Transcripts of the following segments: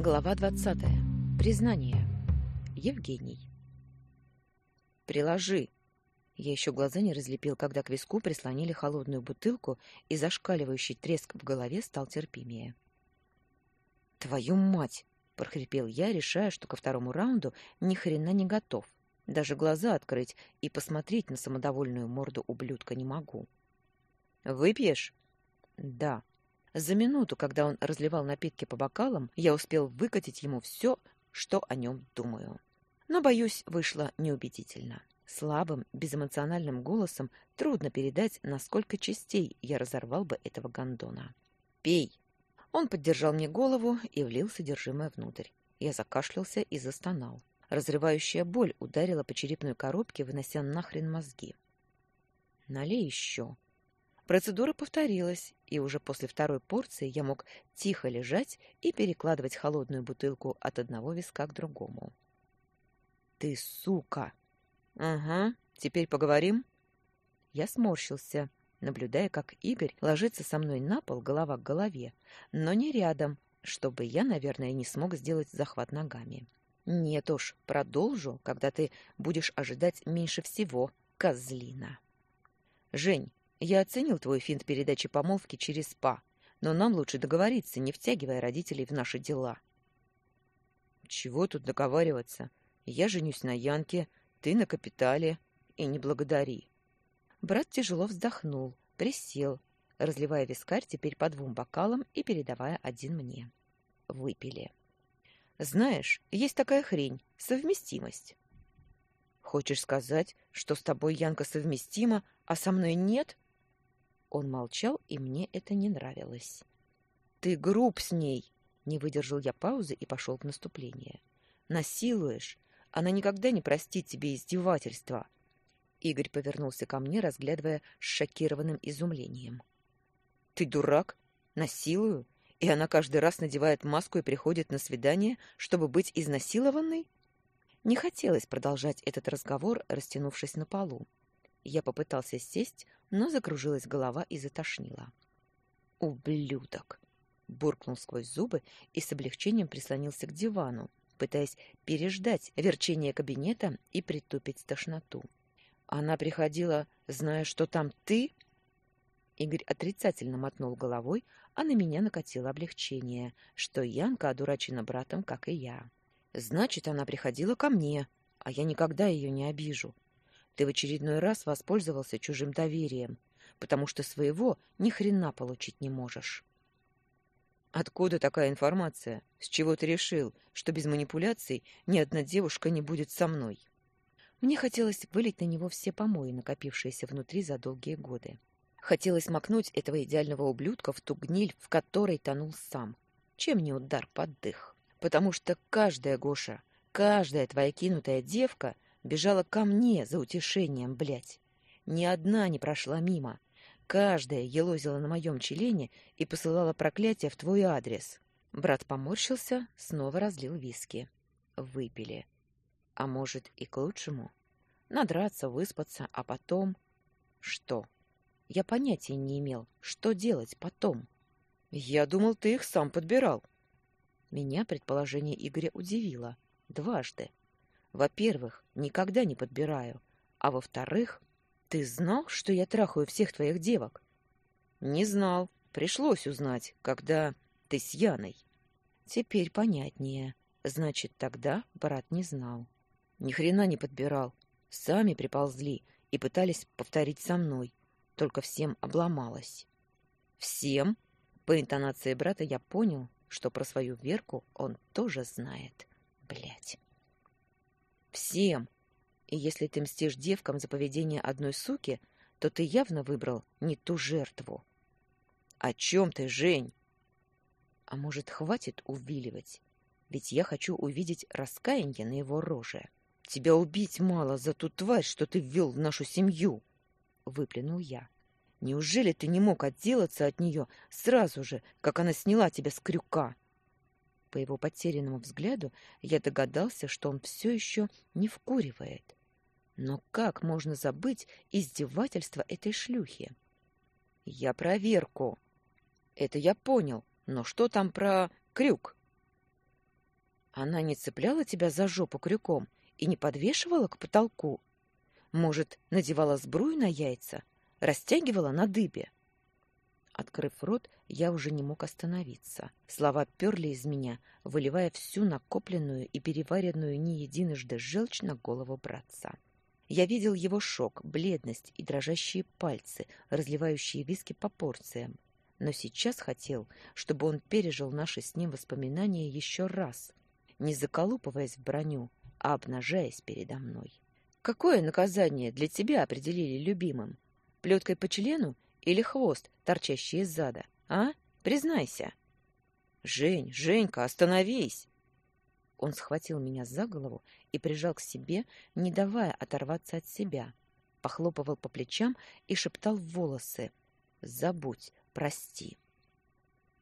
Глава 20. Признание. Евгений. «Приложи!» Я еще глаза не разлепил, когда к виску прислонили холодную бутылку, и зашкаливающий треск в голове стал терпимее. «Твою мать!» — прохрипел я, решая, что ко второму раунду ни хрена не готов. Даже глаза открыть и посмотреть на самодовольную морду ублюдка не могу. «Выпьешь?» «Да», за минуту, когда он разливал напитки по бокалам, я успел выкатить ему все, что о нем думаю. Но, боюсь, вышло неубедительно. Слабым, безэмоциональным голосом трудно передать, насколько частей я разорвал бы этого гондона. «Пей!» Он поддержал мне голову и влил содержимое внутрь. Я закашлялся и застонал. Разрывающая боль ударила по черепной коробке, вынося нахрен мозги. «Налей еще!» Процедура повторилась, и уже после второй порции я мог тихо лежать и перекладывать холодную бутылку от одного виска к другому. «Ты сука!» «Ага, теперь поговорим?» Я сморщился, наблюдая, как Игорь ложится со мной на пол голова к голове, но не рядом, чтобы я, наверное, не смог сделать захват ногами. «Нет уж, продолжу, когда ты будешь ожидать меньше всего, козлина». «Жень, я оценил твой финт передачи помолвки через СПА, но нам лучше договориться, не втягивая родителей в наши дела. Чего тут договариваться? Я женюсь на Янке, ты на капитале, и не благодари. Брат тяжело вздохнул, присел, разливая вискарь теперь по двум бокалам и передавая один мне. Выпили. Знаешь, есть такая хрень — совместимость. Хочешь сказать, что с тобой Янка совместима, а со мной нет? — он молчал, и мне это не нравилось. «Ты груб с ней!» Не выдержал я паузы и пошел в наступление. «Насилуешь! Она никогда не простит тебе издевательства!» Игорь повернулся ко мне, разглядывая с шокированным изумлением. «Ты дурак? Насилую? И она каждый раз надевает маску и приходит на свидание, чтобы быть изнасилованной?» Не хотелось продолжать этот разговор, растянувшись на полу. Я попытался сесть, но закружилась голова и затошнила. «Ублюдок!» — буркнул сквозь зубы и с облегчением прислонился к дивану, пытаясь переждать верчение кабинета и притупить тошноту. «Она приходила, зная, что там ты?» Игорь отрицательно мотнул головой, а на меня накатило облегчение, что Янка одурачена братом, как и я. «Значит, она приходила ко мне, а я никогда ее не обижу. Ты в очередной раз воспользовался чужим доверием, потому что своего ни хрена получить не можешь. Откуда такая информация? С чего ты решил, что без манипуляций ни одна девушка не будет со мной? Мне хотелось вылить на него все помои, накопившиеся внутри за долгие годы. Хотелось макнуть этого идеального ублюдка в ту гниль, в которой тонул сам. Чем не удар под дых? Потому что каждая Гоша, каждая твоя кинутая девка — бежала ко мне за утешением, блядь. Ни одна не прошла мимо. Каждая елозила на моем члене и посылала проклятие в твой адрес. Брат поморщился, снова разлил виски. Выпили. А может, и к лучшему? Надраться, выспаться, а потом... Что? Я понятия не имел, что делать потом. Я думал, ты их сам подбирал. Меня предположение Игоря удивило. Дважды. Во-первых, никогда не подбираю. А во-вторых, ты знал, что я трахаю всех твоих девок? Не знал. Пришлось узнать, когда ты с Яной. Теперь понятнее. Значит, тогда брат не знал. Ни хрена не подбирал. Сами приползли и пытались повторить со мной. Только всем обломалось. Всем? По интонации брата я понял, что про свою Верку он тоже знает. Блять. Всем. И если ты мстишь девкам за поведение одной суки, то ты явно выбрал не ту жертву. О чем ты, Жень? А может, хватит увиливать? Ведь я хочу увидеть раскаяние на его роже. Тебя убить мало за ту тварь, что ты ввел в нашу семью, выплюнул я. Неужели ты не мог отделаться от нее сразу же, как она сняла тебя с крюка? По его потерянному взгляду я догадался, что он все еще не вкуривает. Но как можно забыть издевательство этой шлюхи? Я проверку. Это я понял, но что там про крюк? Она не цепляла тебя за жопу крюком и не подвешивала к потолку? Может, надевала сбрую на яйца, растягивала на дыбе? Открыв рот, я уже не мог остановиться. Слова перли из меня, выливая всю накопленную и переваренную не единожды желчь на голову братца. Я видел его шок, бледность и дрожащие пальцы, разливающие виски по порциям. Но сейчас хотел, чтобы он пережил наши с ним воспоминания еще раз, не заколупываясь в броню, а обнажаясь передо мной. «Какое наказание для тебя определили любимым? Плеткой по члену или хвост, торчащий из зада, а? Признайся. Жень, Женька, остановись. Он схватил меня за голову и прижал к себе, не давая оторваться от себя. Похлопывал по плечам и шептал в волосы: "Забудь, прости".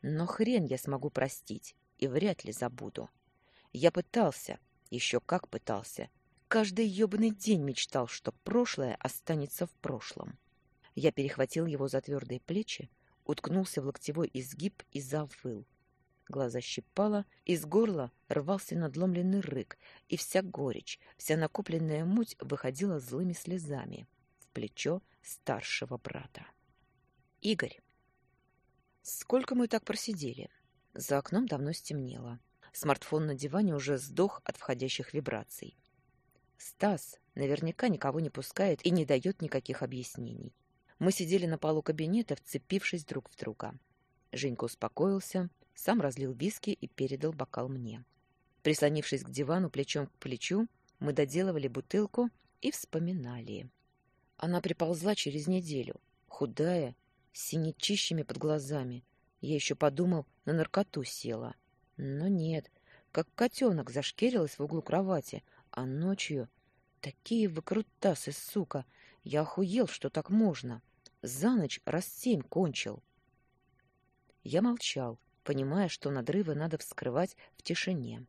Но хрен я смогу простить и вряд ли забуду. Я пытался, еще как пытался. Каждый ёбаный день мечтал, что прошлое останется в прошлом. Я перехватил его за твердые плечи, уткнулся в локтевой изгиб и завыл. Глаза щипало, из горла рвался надломленный рык, и вся горечь, вся накопленная муть выходила злыми слезами в плечо старшего брата. Игорь. Сколько мы так просидели? За окном давно стемнело. Смартфон на диване уже сдох от входящих вибраций. Стас наверняка никого не пускает и не дает никаких объяснений. Мы сидели на полу кабинета, вцепившись друг в друга. Женька успокоился, сам разлил виски и передал бокал мне. Прислонившись к дивану плечом к плечу, мы доделывали бутылку и вспоминали. Она приползла через неделю, худая, с синячищами под глазами. Я еще подумал, на наркоту села. Но нет, как котенок зашкерилась в углу кровати, а ночью... Такие выкрутасы, сука! Я охуел, что так можно. За ночь раз семь кончил. Я молчал, понимая, что надрывы надо вскрывать в тишине.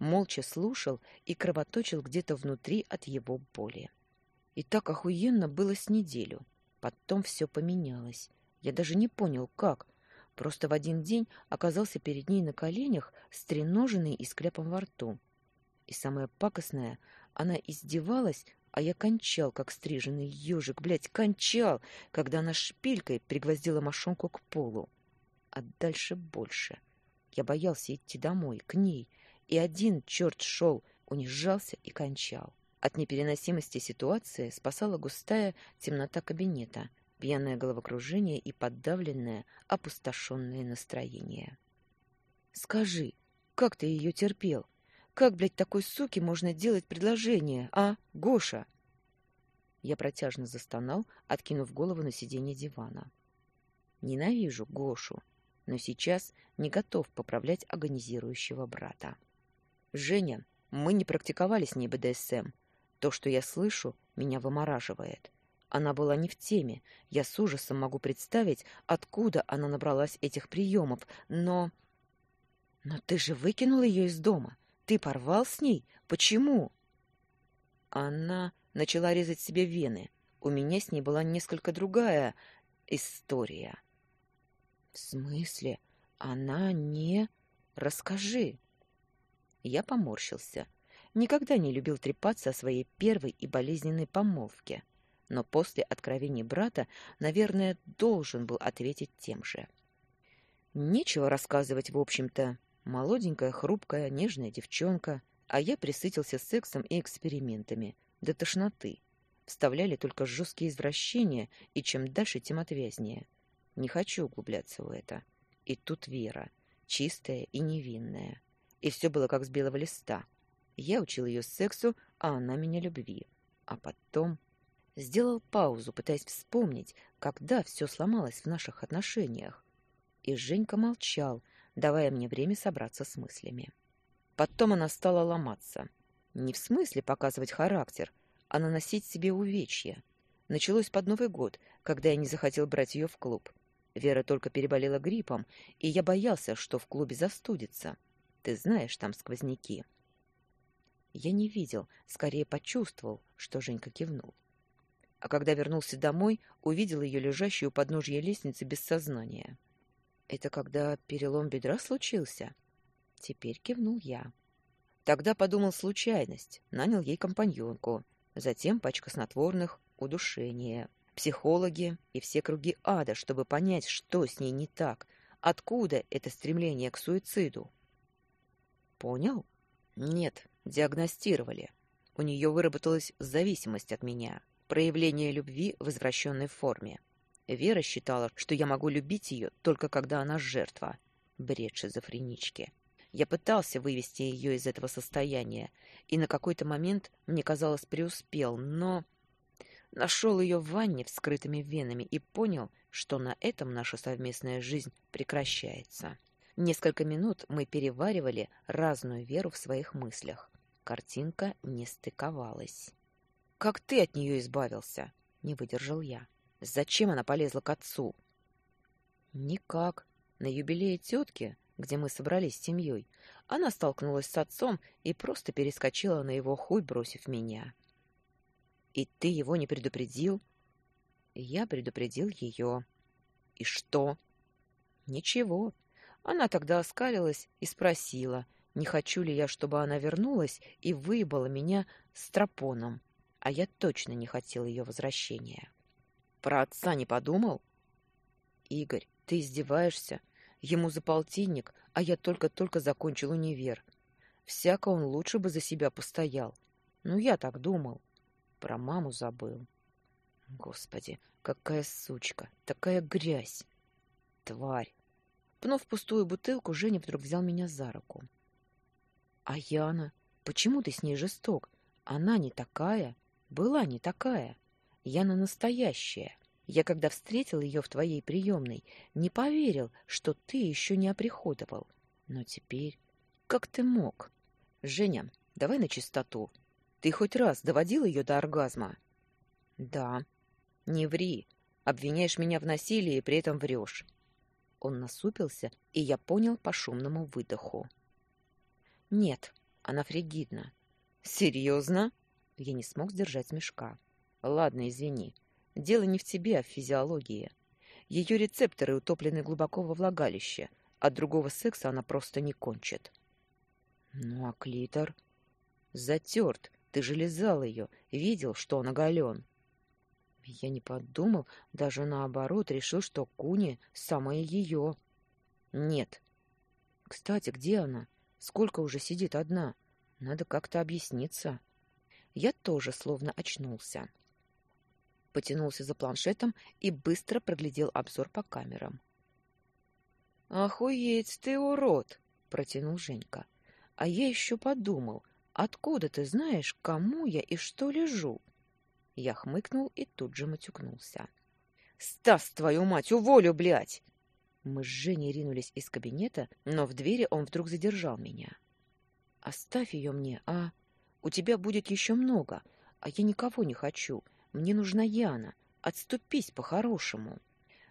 Молча слушал и кровоточил где-то внутри от его боли. И так охуенно было с неделю. Потом все поменялось. Я даже не понял, как. Просто в один день оказался перед ней на коленях, стреноженный и с кляпом во рту. И самое пакостное, она издевалась а я кончал, как стриженный ежик, блядь, кончал, когда она шпилькой пригвоздила мошонку к полу. А дальше больше. Я боялся идти домой, к ней, и один черт шел, унижался и кончал. От непереносимости ситуации спасала густая темнота кабинета, пьяное головокружение и подавленное, опустошенное настроение. «Скажи, как ты ее терпел?» Как, блядь, такой суке можно делать предложение, а, Гоша? Я протяжно застонал, откинув голову на сиденье дивана. Ненавижу Гошу, но сейчас не готов поправлять агонизирующего брата. Женя, мы не практиковали с ней БДСМ. То, что я слышу, меня вымораживает. Она была не в теме. Я с ужасом могу представить, откуда она набралась этих приемов, но... Но ты же выкинул ее из дома. Ты порвал с ней? Почему? Она начала резать себе вены. У меня с ней была несколько другая история. В смысле? Она не... Расскажи. Я поморщился. Никогда не любил трепаться о своей первой и болезненной помолвке. Но после откровений брата, наверное, должен был ответить тем же. Нечего рассказывать, в общем-то. Молоденькая, хрупкая, нежная девчонка, а я присытился сексом и экспериментами, до тошноты. Вставляли только жесткие извращения, и чем дальше, тем отвязнее. Не хочу углубляться в это. И тут Вера, чистая и невинная. И все было как с белого листа. Я учил ее сексу, а она меня любви. А потом... Сделал паузу, пытаясь вспомнить, когда все сломалось в наших отношениях. И Женька молчал, давая мне время собраться с мыслями. Потом она стала ломаться. Не в смысле показывать характер, а наносить себе увечья. Началось под Новый год, когда я не захотел брать ее в клуб. Вера только переболела гриппом, и я боялся, что в клубе застудится. Ты знаешь, там сквозняки. Я не видел, скорее почувствовал, что Женька кивнул. А когда вернулся домой, увидел ее лежащую у подножья лестницы без сознания. Это когда перелом бедра случился? Теперь кивнул я. Тогда подумал случайность, нанял ей компаньонку, затем пачка снотворных, удушение, психологи и все круги ада, чтобы понять, что с ней не так, откуда это стремление к суициду. Понял? Нет, диагностировали. У нее выработалась зависимость от меня, проявление любви в извращенной форме. Вера считала, что я могу любить ее только когда она жертва. Бред шизофренички. Я пытался вывести ее из этого состояния, и на какой-то момент, мне казалось, преуспел, но... Нашел ее в ванне с скрытыми венами и понял, что на этом наша совместная жизнь прекращается. Несколько минут мы переваривали разную веру в своих мыслях. Картинка не стыковалась. «Как ты от нее избавился?» — не выдержал я. «Зачем она полезла к отцу?» «Никак. На юбилее тетки где мы собрались с семьей, она столкнулась с отцом и просто перескочила на его хуй, бросив меня. «И ты его не предупредил?» Я предупредил ее. «И что?» «Ничего». Она тогда оскалилась и спросила, не хочу ли я, чтобы она вернулась и выебала меня с тропоном, а я точно не хотел ее возвращения. «Про отца не подумал?» «Игорь, ты издеваешься? Ему за полтинник, а я только-только закончил универ. Всяко он лучше бы за себя постоял. Ну, я так думал. Про маму забыл. Господи, какая сучка, такая грязь. Тварь. Пнув пустую бутылку, Женя вдруг взял меня за руку. А Яна? Почему ты с ней жесток? Она не такая, была не такая. Яна настоящая. Я, когда встретил ее в твоей приемной, не поверил, что ты еще не оприходовал. Но теперь... Как ты мог? Женя, давай на чистоту. Ты хоть раз доводил ее до оргазма? Да. Не ври. Обвиняешь меня в насилии и при этом врешь. Он насупился, и я понял по шумному выдоху. Нет, она фригидна. Серьезно? Я не смог сдержать смешка. Ладно, извини. Дело не в тебе, а в физиологии. Ее рецепторы утоплены глубоко во влагалище, а другого секса она просто не кончит. Ну, а клитор? Затерт. Ты же лизал ее, видел, что он оголен. Я не подумал, даже наоборот, решил, что Куни самая ее. Нет. Кстати, где она? Сколько уже сидит одна? Надо как-то объясниться. Я тоже словно очнулся потянулся за планшетом и быстро проглядел обзор по камерам. «Охуеть ты, урод!» — протянул Женька. «А я еще подумал, откуда ты знаешь, кому я и что лежу?» Я хмыкнул и тут же матюкнулся. «Стас, твою мать, уволю, блядь!» Мы с Женей ринулись из кабинета, но в двери он вдруг задержал меня. «Оставь ее мне, а? У тебя будет еще много, а я никого не хочу. Мне нужна Яна. Отступись по-хорошему.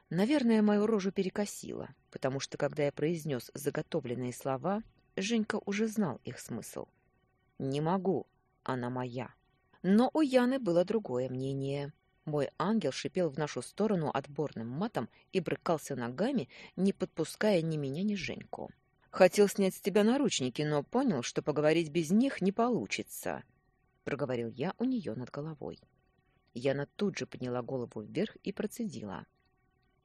Наверное, мою рожу перекосило, потому что, когда я произнес заготовленные слова, Женька уже знал их смысл. «Не могу. Она моя». Но у Яны было другое мнение. Мой ангел шипел в нашу сторону отборным матом и брыкался ногами, не подпуская ни меня, ни Женьку. «Хотел снять с тебя наручники, но понял, что поговорить без них не получится», — проговорил я у нее над головой. Яна тут же подняла голову вверх и процедила.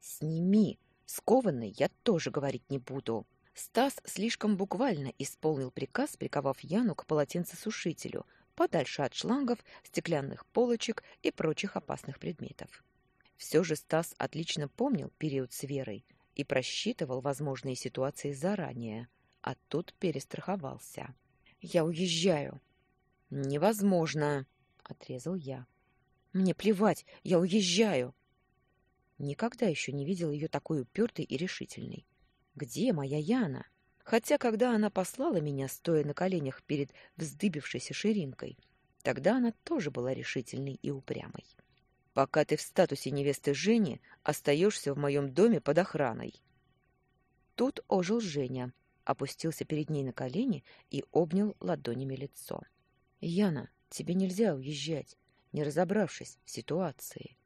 «Сними! Скованной я тоже говорить не буду!» Стас слишком буквально исполнил приказ, приковав Яну к полотенцесушителю, подальше от шлангов, стеклянных полочек и прочих опасных предметов. Все же Стас отлично помнил период с Верой и просчитывал возможные ситуации заранее, а тут перестраховался. «Я уезжаю!» «Невозможно!» — отрезал я. Мне плевать, я уезжаю. Никогда еще не видел ее такой упертой и решительной. Где моя Яна? Хотя, когда она послала меня, стоя на коленях перед вздыбившейся ширинкой, тогда она тоже была решительной и упрямой. Пока ты в статусе невесты Жени, остаешься в моем доме под охраной. Тут ожил Женя, опустился перед ней на колени и обнял ладонями лицо. «Яна, тебе нельзя уезжать не разобравшись в ситуации.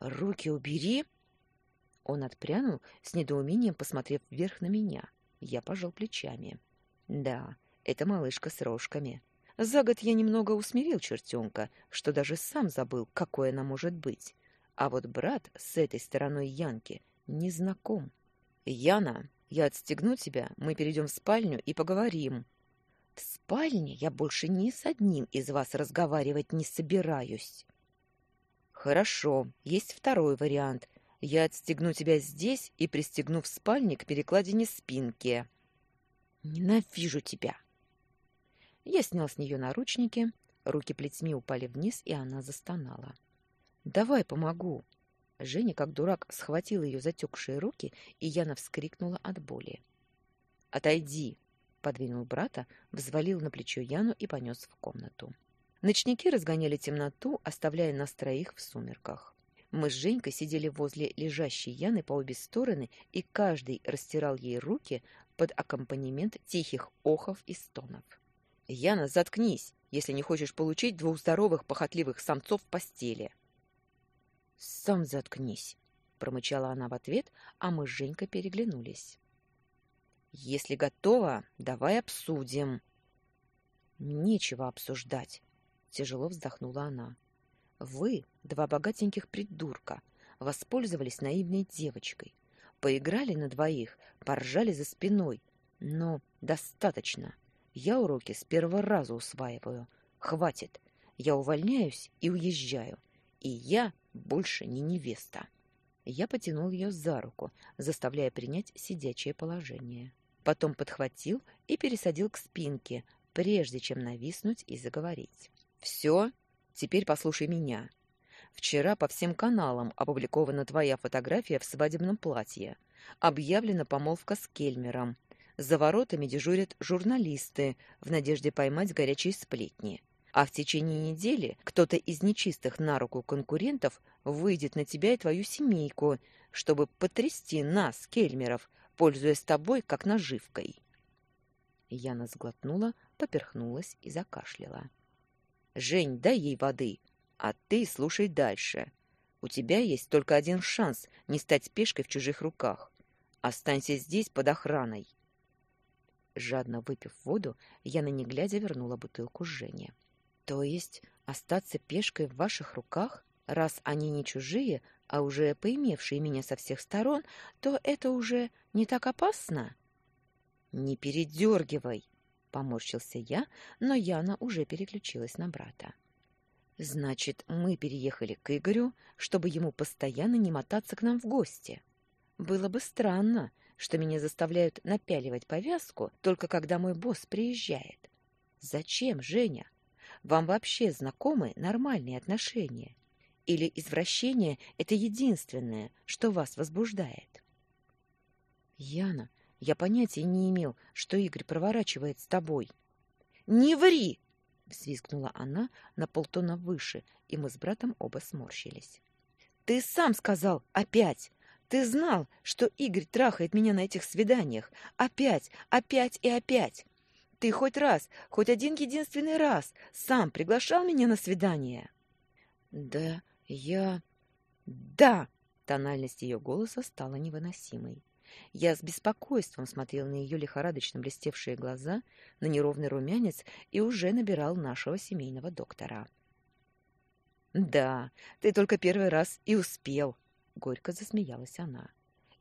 «Руки убери!» Он отпрянул, с недоумением посмотрев вверх на меня. Я пожал плечами. «Да, это малышка с рожками. За год я немного усмирил чертенка, что даже сам забыл, какой она может быть. А вот брат с этой стороной Янки не знаком. «Яна, я отстегну тебя, мы перейдем в спальню и поговорим». «В спальне я больше ни с одним из вас разговаривать не собираюсь». «Хорошо, есть второй вариант. Я отстегну тебя здесь и пристегну в спальне к перекладине спинки». «Ненавижу тебя!» Я снял с нее наручники, руки плетьми упали вниз, и она застонала. «Давай помогу!» Женя, как дурак, схватил ее затекшие руки, и Яна вскрикнула от боли. «Отойди!» — подвинул брата, взвалил на плечо Яну и понес в комнату. Ночники разгоняли темноту, оставляя нас троих в сумерках. Мы с Женькой сидели возле лежащей Яны по обе стороны, и каждый растирал ей руки под аккомпанемент тихих охов и стонов. Яна, заткнись, если не хочешь получить двух здоровых похотливых самцов в постели. Сам заткнись, промычала она в ответ, а мы с Женькой переглянулись. Если готова, давай обсудим. Нечего обсуждать, тяжело вздохнула она. Вы, два богатеньких придурка, воспользовались наивной девочкой, поиграли на двоих, поржали за спиной, но достаточно. Я уроки с первого раза усваиваю. Хватит. Я увольняюсь и уезжаю. И я больше не невеста. Я потянул ее за руку, заставляя принять сидячее положение. Потом подхватил и пересадил к спинке, прежде чем нависнуть и заговорить. «Все, теперь послушай меня. Вчера по всем каналам опубликована твоя фотография в свадебном платье. Объявлена помолвка с Кельмером. За воротами дежурят журналисты в надежде поймать горячие сплетни. А в течение недели кто-то из нечистых на руку конкурентов выйдет на тебя и твою семейку, чтобы потрясти нас, кельмеров, пользуясь тобой как наживкой. Яна сглотнула, поперхнулась и закашляла. «Жень, дай ей воды, а ты слушай дальше. У тебя есть только один шанс не стать пешкой в чужих руках. Останься здесь под охраной. Жадно выпив воду, Яна не глядя вернула бутылку Жене. То есть остаться пешкой в ваших руках, раз они не чужие, а уже поимевшие меня со всех сторон, то это уже не так опасно? Не передергивай, поморщился я, но Яна уже переключилась на брата. Значит, мы переехали к Игорю, чтобы ему постоянно не мотаться к нам в гости. Было бы странно, что меня заставляют напяливать повязку только когда мой босс приезжает. Зачем, Женя? Вам вообще знакомы нормальные отношения? Или извращение — это единственное, что вас возбуждает? Яна, я понятия не имел, что Игорь проворачивает с тобой. Не ври! взвизгнула она на полтона выше, и мы с братом оба сморщились. Ты сам сказал опять. Ты знал, что Игорь трахает меня на этих свиданиях. Опять, опять и опять. Ты хоть раз, хоть один единственный раз сам приглашал меня на свидание? Да, я... Да! Тональность ее голоса стала невыносимой. Я с беспокойством смотрел на ее лихорадочно блестевшие глаза, на неровный румянец и уже набирал нашего семейного доктора. «Да, ты только первый раз и успел», Горько засмеялась она.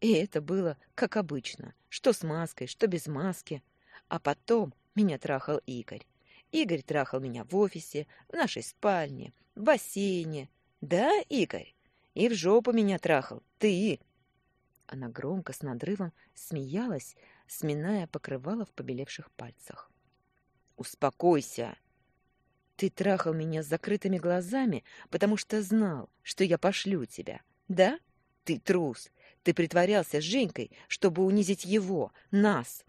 И это было, как обычно, что с маской, что без маски. А потом меня трахал Игорь. Игорь трахал меня в офисе, в нашей спальне, в бассейне. Да, Игорь? И в жопу меня трахал. Ты. Она громко, с надрывом смеялась, сминая покрывало в побелевших пальцах. «Успокойся!» «Ты трахал меня с закрытыми глазами, потому что знал, что я пошлю тебя, да?» Ты трус. Ты притворялся с Женькой, чтобы унизить его, нас.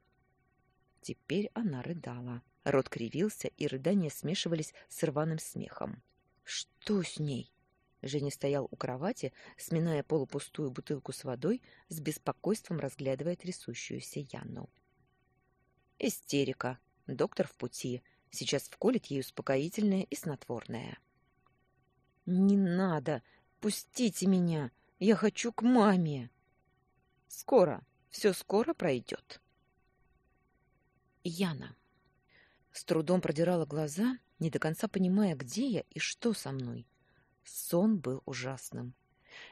Теперь она рыдала. Рот кривился, и рыдания смешивались с рваным смехом. Что с ней? Женя стоял у кровати, сминая полупустую бутылку с водой, с беспокойством разглядывая трясущуюся Яну. Истерика. Доктор в пути. Сейчас вколет ей успокоительное и снотворное. «Не надо! Пустите меня! Я хочу к маме. Скоро, все скоро пройдет. Яна. С трудом продирала глаза, не до конца понимая, где я и что со мной. Сон был ужасным.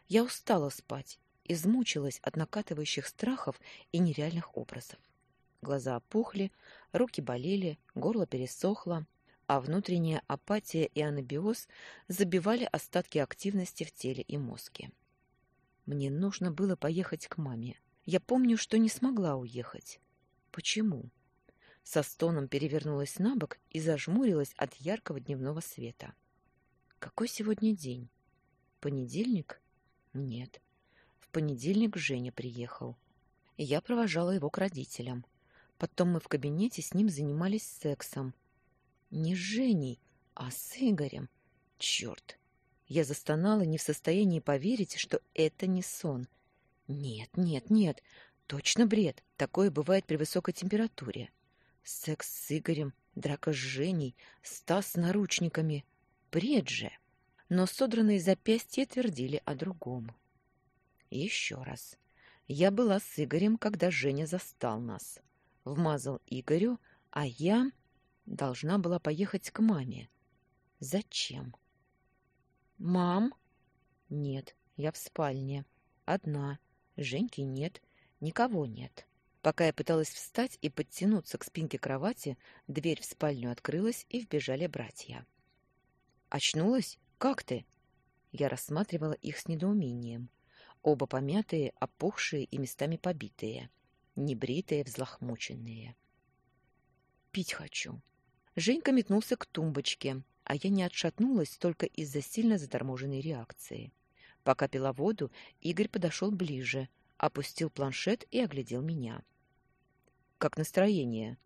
Я устала спать, измучилась от накатывающих страхов и нереальных образов. Глаза опухли, руки болели, горло пересохло, а внутренняя апатия и анабиоз забивали остатки активности в теле и мозге. Мне нужно было поехать к маме. Я помню, что не смогла уехать. Почему? Со стоном перевернулась на бок и зажмурилась от яркого дневного света. Какой сегодня день? Понедельник? Нет. В понедельник Женя приехал. Я провожала его к родителям. Потом мы в кабинете с ним занимались сексом. Не с Женей, а с Игорем. Черт! Я застонала, не в состоянии поверить, что это не сон. Нет, нет, нет, точно бред. Такое бывает при высокой температуре. Секс с Игорем, драка с Женей, Стас с наручниками. Бред же! Но содранные запястья твердили о другом. Еще раз. Я была с Игорем, когда Женя застал нас. Вмазал Игорю, а я должна была поехать к маме. Зачем? Мам? Нет, я в спальне. Одна. Женьки нет, никого нет. Пока я пыталась встать и подтянуться к спинке кровати, дверь в спальню открылась, и вбежали братья. «Очнулась? Как ты?» Я рассматривала их с недоумением. Оба помятые, опухшие и местами побитые. Небритые, взлохмоченные. «Пить хочу». Женька метнулся к тумбочке, а я не отшатнулась только из-за сильно заторможенной реакции. Пока пила воду, Игорь подошел ближе, опустил планшет и оглядел меня. Как настроение?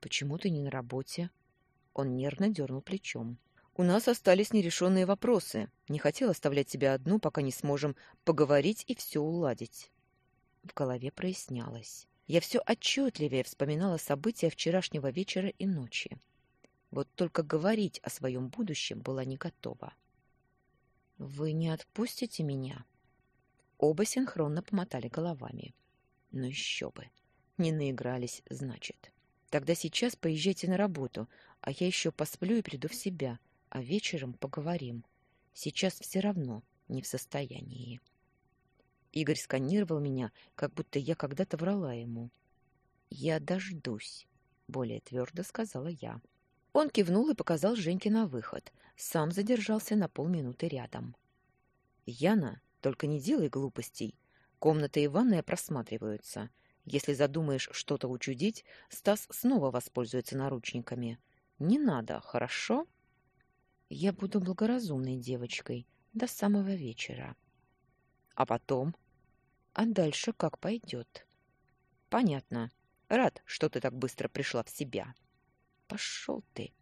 Почему ты не на работе? Он нервно дернул плечом. У нас остались нерешенные вопросы. Не хотел оставлять тебя одну, пока не сможем поговорить и все уладить. В голове прояснялось. Я все отчетливее вспоминала события вчерашнего вечера и ночи. Вот только говорить о своем будущем была не готова. «Вы не отпустите меня?» Оба синхронно помотали головами. «Ну еще бы! Не наигрались, значит. Тогда сейчас поезжайте на работу, а я еще посплю и приду в себя, а вечером поговорим. Сейчас все равно не в состоянии. Игорь сканировал меня, как будто я когда-то врала ему. «Я дождусь», — более твердо сказала я. Он кивнул и показал Женьке на выход. Сам задержался на полминуты рядом. «Яна, только не делай глупостей. Комната и ванная просматриваются. Если задумаешь что-то учудить, Стас снова воспользуется наручниками. Не надо, хорошо? Я буду благоразумной девочкой до самого вечера. А потом? А дальше как пойдет? Понятно. Рад, что ты так быстро пришла в себя. Пошел ты.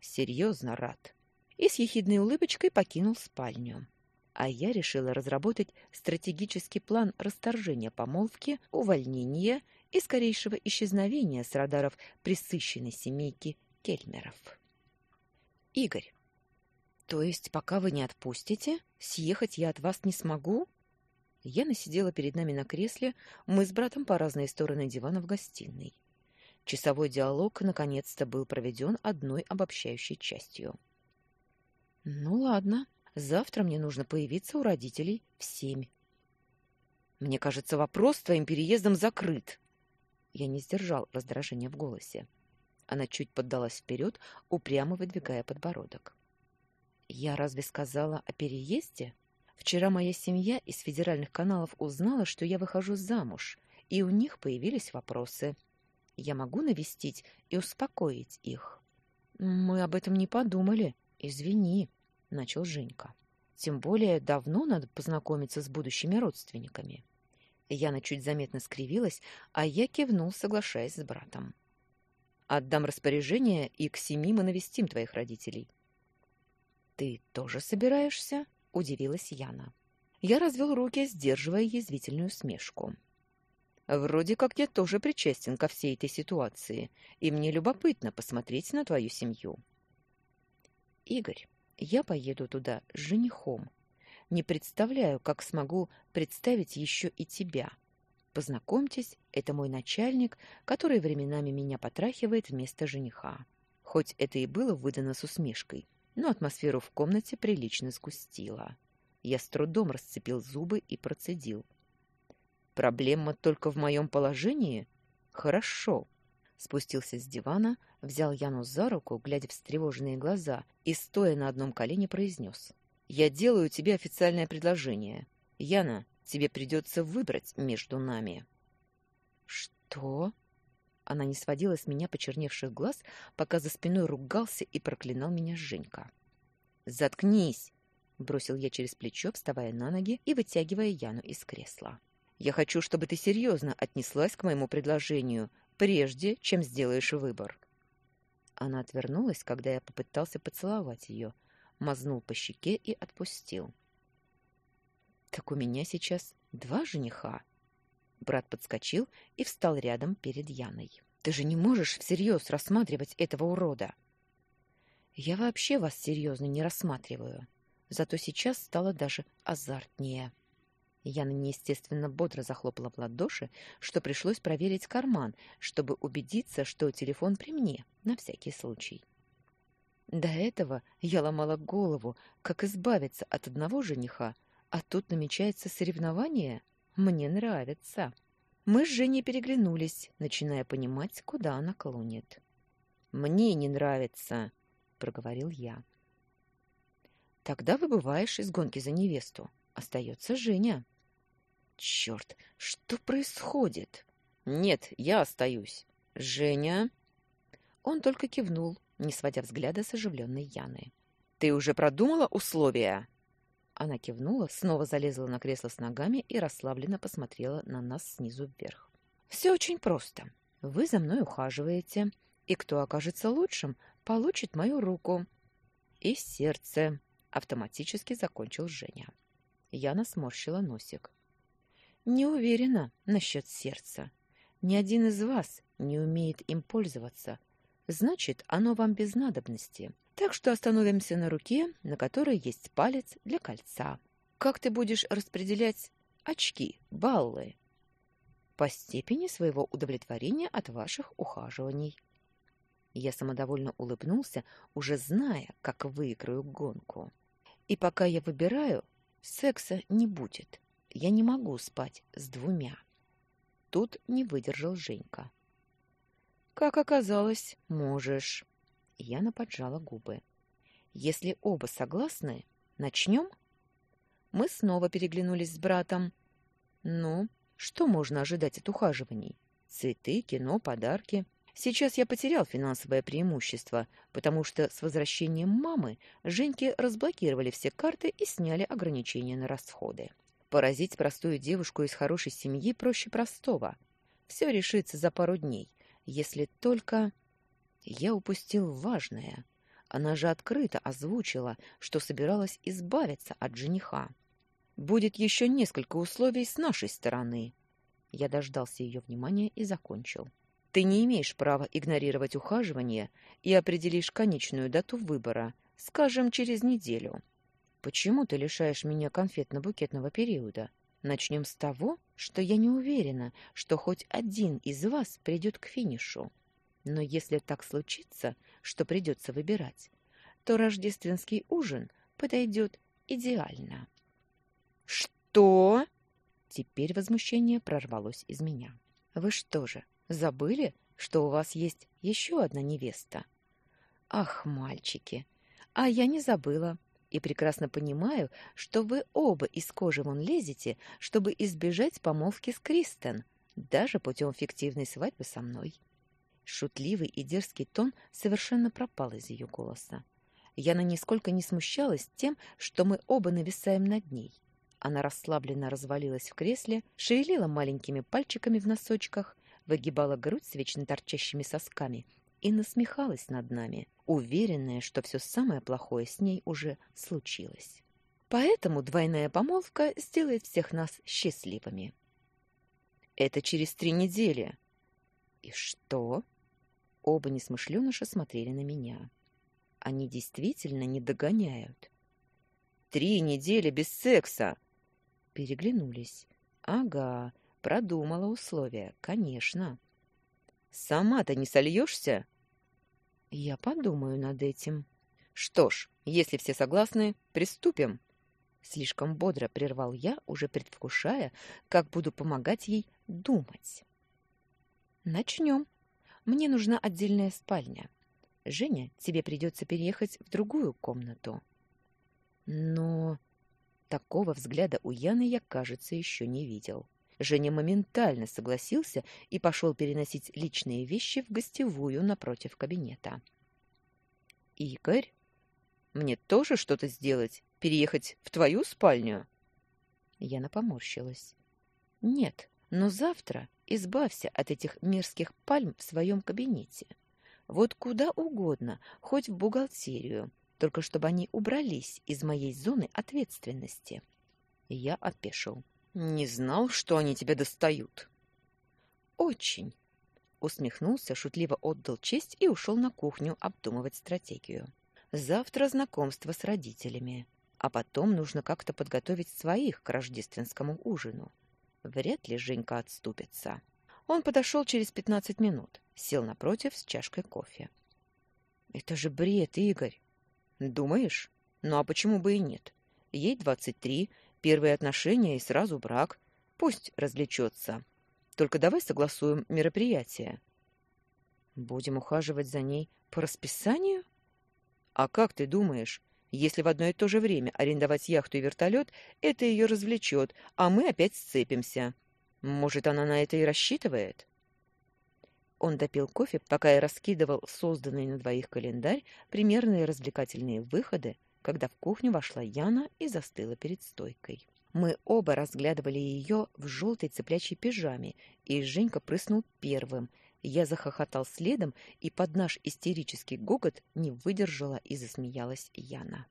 Серьезно рад. И с ехидной улыбочкой покинул спальню а я решила разработать стратегический план расторжения помолвки, увольнения и скорейшего исчезновения с радаров присыщенной семейки Кельмеров. Игорь. То есть, пока вы не отпустите, съехать я от вас не смогу? Яна сидела перед нами на кресле, мы с братом по разные стороны дивана в гостиной. Часовой диалог наконец-то был проведен одной обобщающей частью. Ну ладно, Завтра мне нужно появиться у родителей в семь. Мне кажется, вопрос с твоим переездом закрыт. Я не сдержал раздражения в голосе. Она чуть поддалась вперед, упрямо выдвигая подбородок. Я разве сказала о переезде? Вчера моя семья из федеральных каналов узнала, что я выхожу замуж, и у них появились вопросы. Я могу навестить и успокоить их. Мы об этом не подумали. Извини начал Женька. Тем более давно надо познакомиться с будущими родственниками. Яна чуть заметно скривилась, а я кивнул, соглашаясь с братом. Отдам распоряжение, и к семи мы навестим твоих родителей. Ты тоже собираешься? удивилась Яна. Я развел руки, сдерживая язвительную смешку. Вроде как я тоже причастен ко всей этой ситуации, и мне любопытно посмотреть на твою семью. Игорь, я поеду туда с женихом. Не представляю, как смогу представить еще и тебя. Познакомьтесь, это мой начальник, который временами меня потрахивает вместо жениха. Хоть это и было выдано с усмешкой, но атмосферу в комнате прилично сгустило. Я с трудом расцепил зубы и процедил. «Проблема только в моем положении? Хорошо». Спустился с дивана, взял Яну за руку, глядя в встревоженные глаза, и, стоя на одном колене, произнес. «Я делаю тебе официальное предложение. Яна, тебе придется выбрать между нами». «Что?» Она не сводила с меня почерневших глаз, пока за спиной ругался и проклинал меня Женька. «Заткнись!» — бросил я через плечо, вставая на ноги и вытягивая Яну из кресла. «Я хочу, чтобы ты серьезно отнеслась к моему предложению, прежде чем сделаешь выбор». Она отвернулась, когда я попытался поцеловать ее, мазнул по щеке и отпустил. «Так у меня сейчас два жениха». Брат подскочил и встал рядом перед Яной. «Ты же не можешь всерьез рассматривать этого урода!» «Я вообще вас серьезно не рассматриваю. Зато сейчас стало даже азартнее». Яна неестественно бодро захлопала в ладоши, что пришлось проверить карман, чтобы убедиться, что телефон при мне, на всякий случай. До этого я ломала голову, как избавиться от одного жениха, а тут намечается соревнование — мне нравится. Мы с Женей переглянулись, начиная понимать, куда она клонит. Мне не нравится, проговорил я. Тогда выбываешь из гонки за невесту. Остается Женя. Черт, что происходит? Нет, я остаюсь. Женя? Он только кивнул, не сводя взгляда с оживленной Яны. Ты уже продумала условия? Она кивнула, снова залезла на кресло с ногами и расслабленно посмотрела на нас снизу вверх. «Все очень просто. Вы за мной ухаживаете, и кто окажется лучшим, получит мою руку. И сердце», — автоматически закончил Женя. Яна сморщила носик. «Не уверена насчет сердца. Ни один из вас не умеет им пользоваться. Значит, оно вам без надобности. Так что остановимся на руке, на которой есть палец для кольца. Как ты будешь распределять очки, баллы? По степени своего удовлетворения от ваших ухаживаний. Я самодовольно улыбнулся, уже зная, как выиграю гонку. И пока я выбираю, секса не будет. Я не могу спать с двумя. Тут не выдержал Женька. Как оказалось, можешь. Яна поджала губы. Если оба согласны, начнем?» Мы снова переглянулись с братом. Ну, что можно ожидать от ухаживаний? Цветы, кино, подарки. Сейчас я потерял финансовое преимущество, потому что с возвращением мамы Женьки разблокировали все карты и сняли ограничения на расходы. Поразить простую девушку из хорошей семьи проще простого. Все решится за пару дней, если только... Я упустил важное. Она же открыто озвучила, что собиралась избавиться от жениха. Будет еще несколько условий с нашей стороны. Я дождался ее внимания и закончил. Ты не имеешь права игнорировать ухаживание и определишь конечную дату выбора, скажем, через неделю. Почему ты лишаешь меня конфетно-букетного периода? Начнем с того, что я не уверена, что хоть один из вас придет к финишу. Но если так случится, что придется выбирать, то рождественский ужин подойдет идеально. «Что?» Теперь возмущение прорвалось из меня. «Вы что же, забыли, что у вас есть еще одна невеста?» «Ах, мальчики! А я не забыла и прекрасно понимаю, что вы оба из кожи вон лезете, чтобы избежать помолвки с Кристен, даже путем фиктивной свадьбы со мной». Шутливый и дерзкий тон совершенно пропал из ее голоса. Яна нисколько не смущалась тем, что мы оба нависаем над ней. Она расслабленно развалилась в кресле, шевелила маленькими пальчиками в носочках, выгибала грудь с вечно торчащими сосками и насмехалась над нами, уверенная, что все самое плохое с ней уже случилось. Поэтому двойная помолвка сделает всех нас счастливыми. «Это через три недели». «И что?» Оба несмышленыша смотрели на меня. Они действительно не догоняют. «Три недели без секса!» Переглянулись. «Ага, продумала условия, конечно». «Сама-то не сольешься?» Я подумаю над этим. Что ж, если все согласны, приступим. Слишком бодро прервал я, уже предвкушая, как буду помогать ей думать. Начнем. Мне нужна отдельная спальня. Женя, тебе придется переехать в другую комнату. Но такого взгляда у Яны я, кажется, еще не видел. Женя моментально согласился и пошел переносить личные вещи в гостевую напротив кабинета. «Игорь, мне тоже что-то сделать? Переехать в твою спальню?» Яна поморщилась. «Нет, но завтра избавься от этих мерзких пальм в своем кабинете. Вот куда угодно, хоть в бухгалтерию, только чтобы они убрались из моей зоны ответственности». Я опешил. «Не знал, что они тебя достают». «Очень», — усмехнулся, шутливо отдал честь и ушел на кухню обдумывать стратегию. «Завтра знакомство с родителями, а потом нужно как-то подготовить своих к рождественскому ужину. Вряд ли Женька отступится». Он подошел через пятнадцать минут, сел напротив с чашкой кофе. «Это же бред, Игорь!» «Думаешь? Ну а почему бы и нет? Ей двадцать три, Первые отношения и сразу брак. Пусть развлечется. Только давай согласуем мероприятие. Будем ухаживать за ней по расписанию? А как ты думаешь, если в одно и то же время арендовать яхту и вертолет, это ее развлечет, а мы опять сцепимся? Может, она на это и рассчитывает? Он допил кофе, пока я раскидывал созданный на двоих календарь примерные развлекательные выходы, когда в кухню вошла Яна и застыла перед стойкой. Мы оба разглядывали ее в желтой цеплячей пижаме, и Женька прыснул первым. Я захохотал следом, и под наш истерический гогот не выдержала и засмеялась Яна.